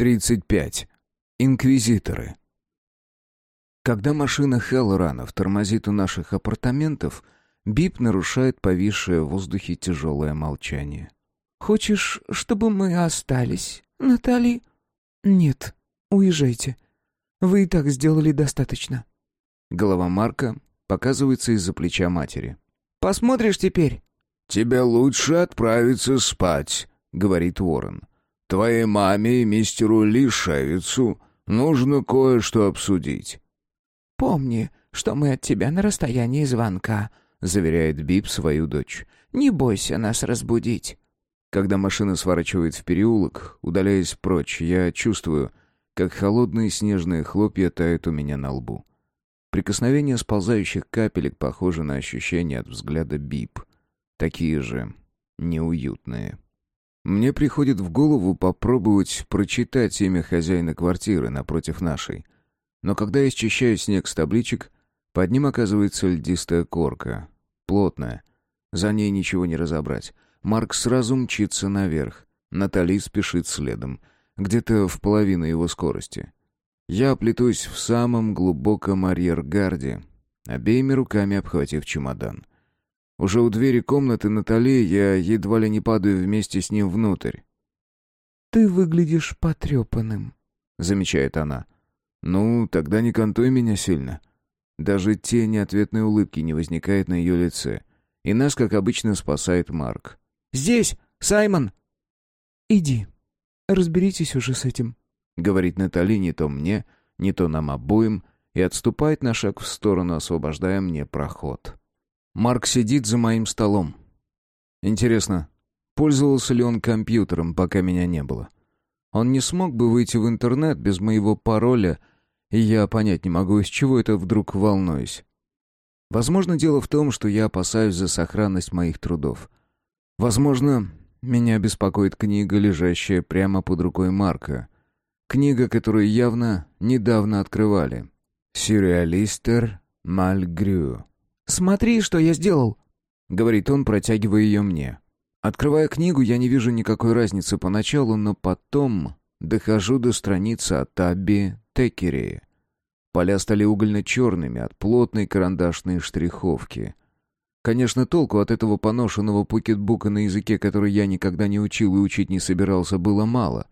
35. Инквизиторы. Когда машина Хеллранов тормозит у наших апартаментов, Бип нарушает повисшее в воздухе тяжелое молчание. «Хочешь, чтобы мы остались, Натали?» «Нет, уезжайте. Вы и так сделали достаточно». Голова Марка показывается из-за плеча матери. «Посмотришь теперь?» «Тебе лучше отправиться спать», — говорит Уоррен. Твоей маме и мистеру Лишевицу нужно кое-что обсудить». «Помни, что мы от тебя на расстоянии звонка», — заверяет Бип свою дочь. «Не бойся нас разбудить». Когда машина сворачивает в переулок, удаляясь прочь, я чувствую, как холодные снежные хлопья тают у меня на лбу. Прикосновение сползающих капелек похоже на ощущение от взгляда Бип. Такие же неуютные. Мне приходит в голову попробовать прочитать имя хозяина квартиры напротив нашей. Но когда я счищаю снег с табличек, под ним оказывается льдистая корка. Плотная. За ней ничего не разобрать. Марк сразу мчится наверх. Натали спешит следом. Где-то в половину его скорости. Я плетусь в самом глубоком арьергарде, обеими руками обхватив чемодан. Уже у двери комнаты Натали я едва ли не падаю вместе с ним внутрь. «Ты выглядишь потрепанным», — замечает она. «Ну, тогда не контуй меня сильно». Даже тени ответной улыбки не возникает на ее лице. И нас, как обычно, спасает Марк. «Здесь, Саймон!» «Иди, разберитесь уже с этим», — говорит Натали не то мне, не то нам обоим, и отступает на шаг в сторону, освобождая мне проход. Марк сидит за моим столом. Интересно, пользовался ли он компьютером, пока меня не было? Он не смог бы выйти в интернет без моего пароля, и я понять не могу, из чего это вдруг волнуюсь. Возможно, дело в том, что я опасаюсь за сохранность моих трудов. Возможно, меня беспокоит книга, лежащая прямо под рукой Марка. Книга, которую явно недавно открывали. «Сюрреалистер Мальгрю». «Смотри, что я сделал!» — говорит он, протягивая ее мне. Открывая книгу, я не вижу никакой разницы поначалу, но потом дохожу до страницы о Табби Текере. Поля стали угольно-черными от плотной карандашной штриховки. Конечно, толку от этого поношенного покетбука на языке, который я никогда не учил и учить не собирался, было мало.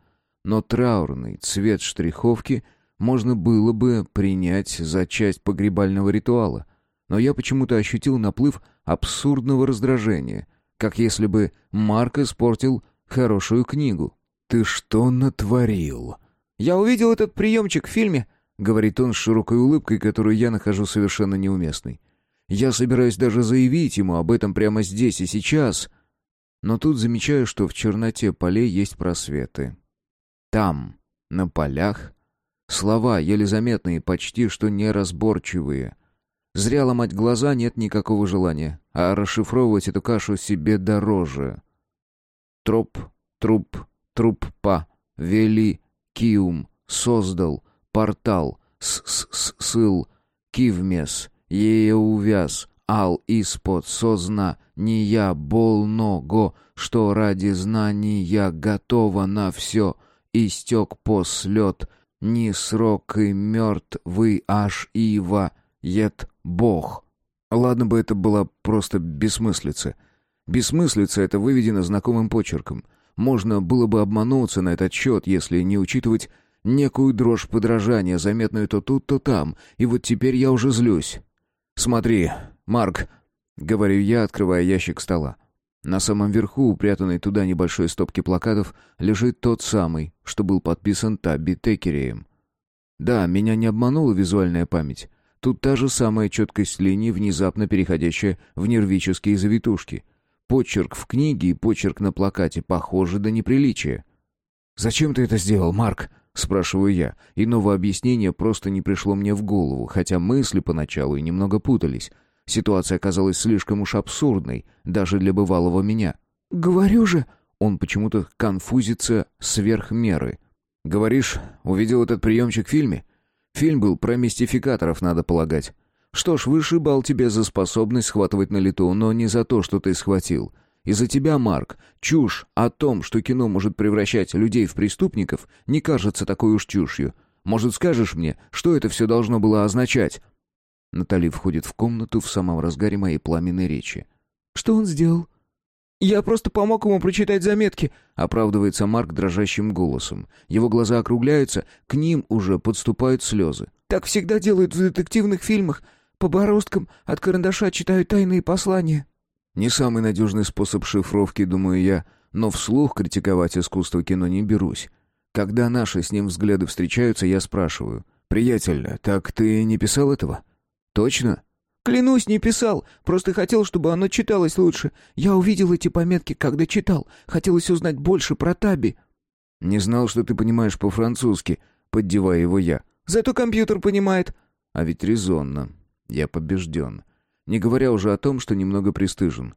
Но траурный цвет штриховки можно было бы принять за часть погребального ритуала — но я почему-то ощутил наплыв абсурдного раздражения, как если бы Марк испортил хорошую книгу. «Ты что натворил?» «Я увидел этот приемчик в фильме», — говорит он с широкой улыбкой, которую я нахожу совершенно неуместной. «Я собираюсь даже заявить ему об этом прямо здесь и сейчас». Но тут замечаю, что в черноте полей есть просветы. Там, на полях, слова, еле заметные, почти что неразборчивые — Зря ломать глаза нет никакого желания, а расшифровывать эту кашу себе дороже. Троп, труп, труппа, вели, киум, создал, портал, с-с-сыл, кивмес, ее увяз, ал испод созна, не я болно что ради знания готова на все, истек послет, ни срок и мертвый аж ива, ед Бог. Ладно бы это была просто бессмыслица. Бессмыслица — это выведено знакомым почерком. Можно было бы обмануться на этот счет, если не учитывать некую дрожь подражания, заметную то тут, то там, и вот теперь я уже злюсь. «Смотри, Марк», — говорю я, открывая ящик стола. На самом верху, упрятанной туда небольшой стопки плакатов, лежит тот самый, что был подписан Табби Текереем. Да, меня не обманула визуальная память. Тут та же самая четкость линий, внезапно переходящая в нервические завитушки. Почерк в книге и почерк на плакате похожи до неприличия. «Зачем ты это сделал, Марк?» — спрашиваю я. Иного объяснения просто не пришло мне в голову, хотя мысли поначалу и немного путались. Ситуация оказалась слишком уж абсурдной, даже для бывалого меня. «Говорю же...» Он почему-то конфузится сверх меры. «Говоришь, увидел этот приемчик в фильме?» Фильм был про мистификаторов, надо полагать. Что ж, вышибал тебе за способность схватывать на лету, но не за то, что ты схватил. Из-за тебя, Марк, чушь о том, что кино может превращать людей в преступников, не кажется такой уж чушью. Может, скажешь мне, что это все должно было означать?» Натали входит в комнату в самом разгаре моей пламенной речи. «Что он сделал?» «Я просто помог ему прочитать заметки», — оправдывается Марк дрожащим голосом. Его глаза округляются, к ним уже подступают слезы. «Так всегда делают в детективных фильмах. По бороздкам от карандаша читают тайные послания». Не самый надежный способ шифровки, думаю я, но вслух критиковать искусство кино не берусь. Когда наши с ним взгляды встречаются, я спрашиваю. «Приятель, так ты не писал этого?» «Точно?» Клянусь, не писал. Просто хотел, чтобы оно читалось лучше. Я увидел эти пометки, когда читал. Хотелось узнать больше про Таби. Не знал, что ты понимаешь по-французски, поддевая его я. Зато компьютер понимает. А ведь резонно. Я побежден. Не говоря уже о том, что немного пристыжен.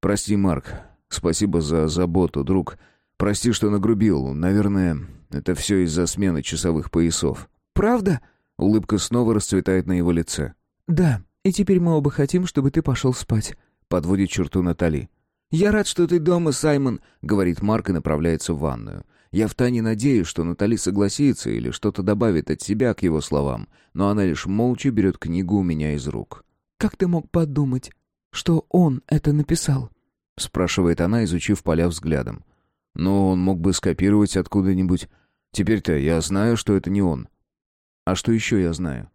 Прости, Марк. Спасибо за заботу, друг. Прости, что нагрубил. Наверное, это все из-за смены часовых поясов. Правда? Улыбка снова расцветает на его лице. Да. И теперь мы оба хотим, чтобы ты пошел спать», — подводит черту Натали. «Я рад, что ты дома, Саймон», — говорит Марк и направляется в ванную. Я втайне надеюсь, что Натали согласится или что-то добавит от себя к его словам, но она лишь молча берет книгу у меня из рук. «Как ты мог подумать, что он это написал?» — спрашивает она, изучив поля взглядом. «Ну, он мог бы скопировать откуда-нибудь. Теперь-то я знаю, что это не он. А что еще я знаю?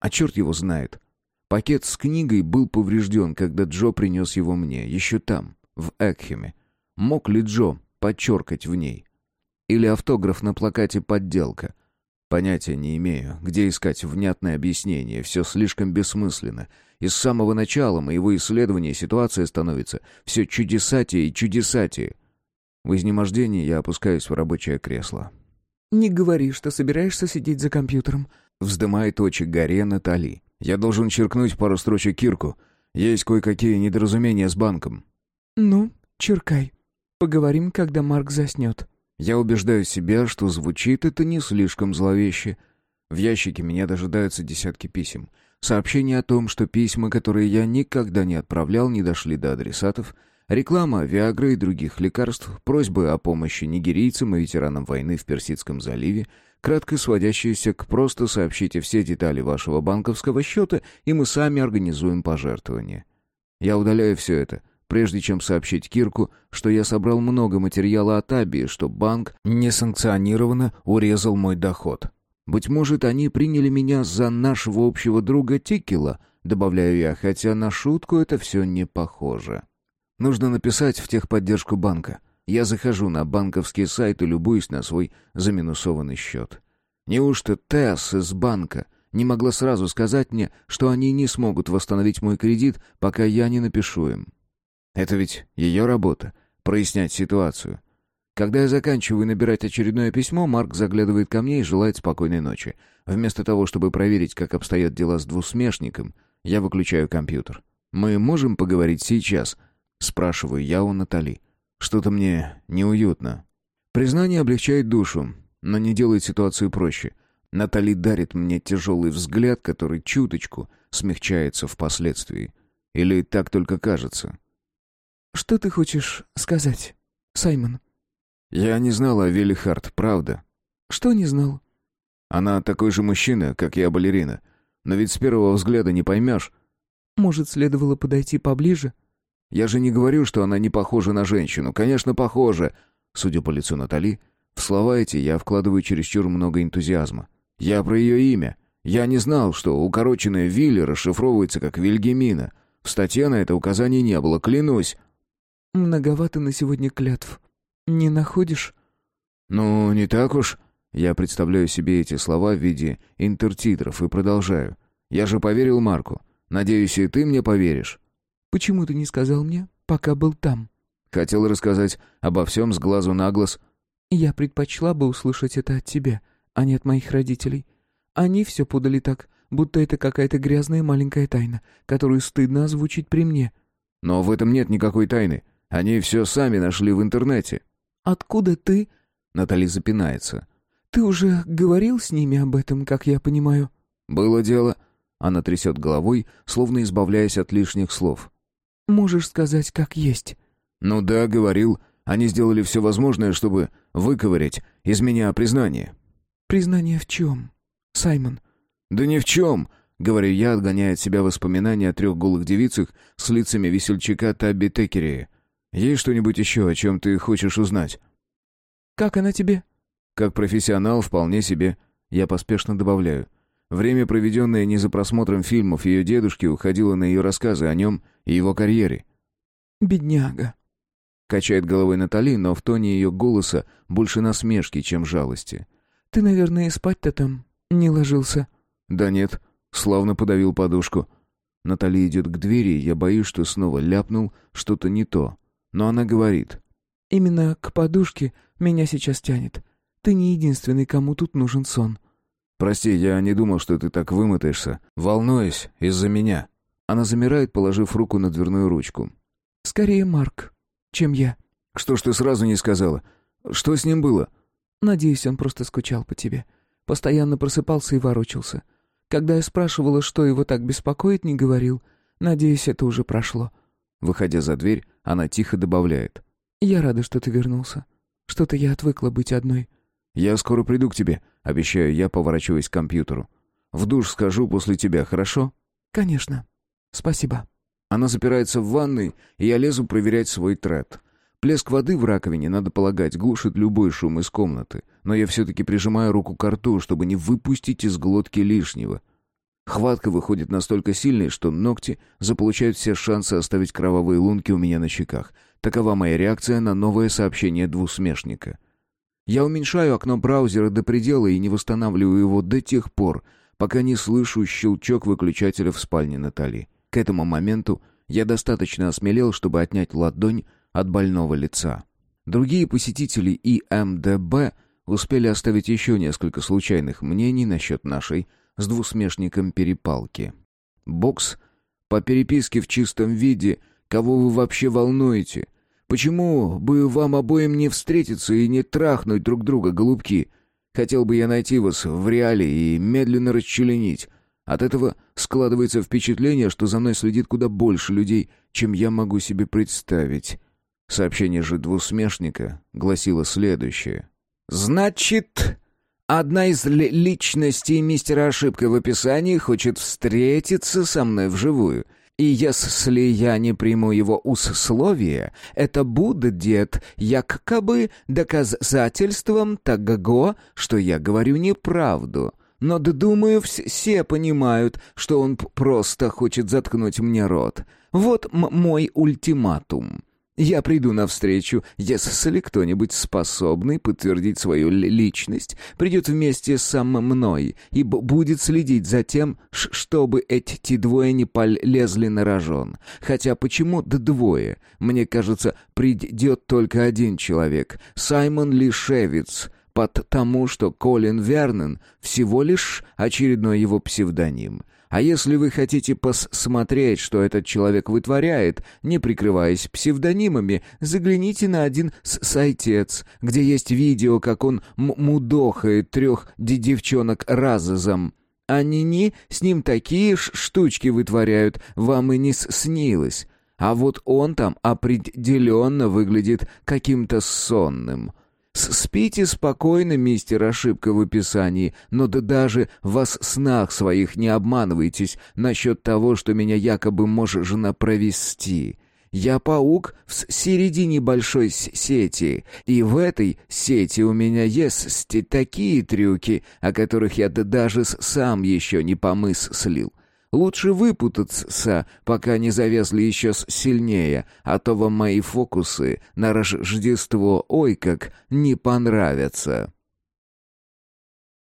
А черт его знает. Пакет с книгой был поврежден, когда Джо принес его мне, еще там, в Экхеме. Мог ли Джо подчеркать в ней? Или автограф на плакате подделка? Понятия не имею, где искать внятное объяснение, все слишком бессмысленно. И с самого начала моего исследования ситуация становится все чудесатее и чудесатее. В изнемождении я опускаюсь в рабочее кресло. «Не говори, что собираешься сидеть за компьютером», — вздымает очи горе Натали. Я должен черкнуть пару строчек Кирку. Есть кое-какие недоразумения с банком». «Ну, черкай. Поговорим, когда Марк заснет». Я убеждаю себя, что звучит это не слишком зловеще. В ящике меня дожидаются десятки писем. Сообщения о том, что письма, которые я никогда не отправлял, не дошли до адресатов, реклама Виагры и других лекарств, просьбы о помощи нигерийцам и ветеранам войны в Персидском заливе, кратко сводящиеся к «просто сообщите все детали вашего банковского счета, и мы сами организуем пожертвование». Я удаляю все это, прежде чем сообщить Кирку, что я собрал много материала от Аби, что банк несанкционированно урезал мой доход. Быть может, они приняли меня за нашего общего друга Тикела, добавляю я, хотя на шутку это все не похоже. Нужно написать в техподдержку банка. Я захожу на банковский сайт и любуюсь на свой заминусованный счет. Неужто Тесс из банка не могла сразу сказать мне, что они не смогут восстановить мой кредит, пока я не напишу им? Это ведь ее работа — прояснять ситуацию. Когда я заканчиваю набирать очередное письмо, Марк заглядывает ко мне и желает спокойной ночи. Вместо того, чтобы проверить, как обстоят дела с двусмешником, я выключаю компьютер. «Мы можем поговорить сейчас?» — спрашиваю я у Натали. Что-то мне неуютно. Признание облегчает душу, но не делает ситуацию проще. Натали дарит мне тяжелый взгляд, который чуточку смягчается впоследствии. Или так только кажется. «Что ты хочешь сказать, Саймон?» «Я не знал о Вилли Харт, правда». «Что не знал?» «Она такой же мужчина, как я балерина. Но ведь с первого взгляда не поймешь». «Может, следовало подойти поближе?» Я же не говорю, что она не похожа на женщину. Конечно, похожа. Судя по лицу Натали, в слова эти я вкладываю чересчур много энтузиазма. Я про ее имя. Я не знал, что укороченное Вилли расшифровывается как Вильгемина. В статье на это указаний не было, клянусь. Многовато на сегодня клятв. Не находишь? Ну, не так уж. Я представляю себе эти слова в виде интертитров и продолжаю. Я же поверил Марку. Надеюсь, и ты мне поверишь. Почему ты не сказал мне, пока был там?» «Хотел рассказать обо всем с глазу на глаз». «Я предпочла бы услышать это от тебя, а не от моих родителей. Они все подали так, будто это какая-то грязная маленькая тайна, которую стыдно озвучить при мне». «Но в этом нет никакой тайны. Они все сами нашли в интернете». «Откуда ты?» Натали запинается. «Ты уже говорил с ними об этом, как я понимаю?» «Было дело». Она трясет головой, словно избавляясь от лишних слов. Можешь сказать, как есть». «Ну да, говорил. Они сделали все возможное, чтобы выковырять из меня признание». «Признание в чем, Саймон?» «Да ни в чем», — говорю я, отгоняя от себя воспоминания о трех голых девицах с лицами весельчака Табби Текерия. «Есть что-нибудь еще, о чем ты хочешь узнать?» «Как она тебе?» «Как профессионал, вполне себе». Я поспешно добавляю. Время, проведенное не за просмотром фильмов ее дедушки, уходило на ее рассказы о нем и его карьере. «Бедняга», — качает головой Натали, но в тоне ее голоса больше насмешки, чем жалости. «Ты, наверное, спать-то там не ложился?» «Да нет», — славно подавил подушку. Натали идет к двери, я боюсь, что снова ляпнул что-то не то. Но она говорит. «Именно к подушке меня сейчас тянет. Ты не единственный, кому тут нужен сон». «Прости, я не думал, что ты так вымотаешься. Волнуюсь из-за меня». Она замирает, положив руку на дверную ручку. «Скорее Марк, чем я». «Что ж ты сразу не сказала? Что с ним было?» «Надеюсь, он просто скучал по тебе. Постоянно просыпался и ворочался. Когда я спрашивала, что его так беспокоит, не говорил. Надеюсь, это уже прошло». Выходя за дверь, она тихо добавляет. «Я рада, что ты вернулся. Что-то я отвыкла быть одной». «Я скоро приду к тебе», — обещаю я, поворачиваясь к компьютеру. «В душ скажу после тебя, хорошо?» «Конечно. Спасибо». Она запирается в ванной, и я лезу проверять свой тред. Плеск воды в раковине, надо полагать, глушит любой шум из комнаты, но я все-таки прижимаю руку к рту, чтобы не выпустить из глотки лишнего. Хватка выходит настолько сильной, что ногти заполучают все шансы оставить кровавые лунки у меня на щеках. Такова моя реакция на новое сообщение двусмешника. Я уменьшаю окно браузера до предела и не восстанавливаю его до тех пор, пока не слышу щелчок выключателя в спальне Натали. К этому моменту я достаточно осмелел, чтобы отнять ладонь от больного лица. Другие посетители ИМДБ успели оставить еще несколько случайных мнений насчет нашей с двусмешником перепалки. Бокс по переписке в чистом виде «Кого вы вообще волнуете?» Почему бы вам обоим не встретиться и не трахнуть друг друга, голубки? Хотел бы я найти вас в реале и медленно расчленить. От этого складывается впечатление, что за мной следит куда больше людей, чем я могу себе представить. Сообщение же двусмешника гласило следующее. «Значит, одна из личностей мистера Ошибка в описании хочет встретиться со мной вживую». И если я не приму его условия, это будет якобы доказательством того, что я говорю неправду. Но, думаю, все понимают, что он просто хочет заткнуть мне рот. Вот мой ультиматум. Я приду навстречу, если кто-нибудь способный подтвердить свою личность придет вместе со мной и будет следить за тем, чтобы эти двое не полезли на рожон. Хотя почему-то двое. Мне кажется, придет только один человек — Саймон Лишевиц — потому что Колин Вернон всего лишь очередной его псевдоним. А если вы хотите посмотреть, что этот человек вытворяет, не прикрываясь псевдонимами, загляните на один сайтец, где есть видео, как он мудохает трех девчонок разом. Они-не с ним такие штучки вытворяют, вам и не снилось. А вот он там определенно выглядит каким-то сонным. Спите спокойно, мистер Ошибка в описании, но да даже во снах своих не обманывайтесь насчет того, что меня якобы может жена провести. Я паук в середине большой сети, и в этой сети у меня есть такие трюки, о которых я даже сам еще не помыслил. Лучше выпутаться, пока не завязли еще сильнее, а то вам мои фокусы на Рождество ой как не понравятся».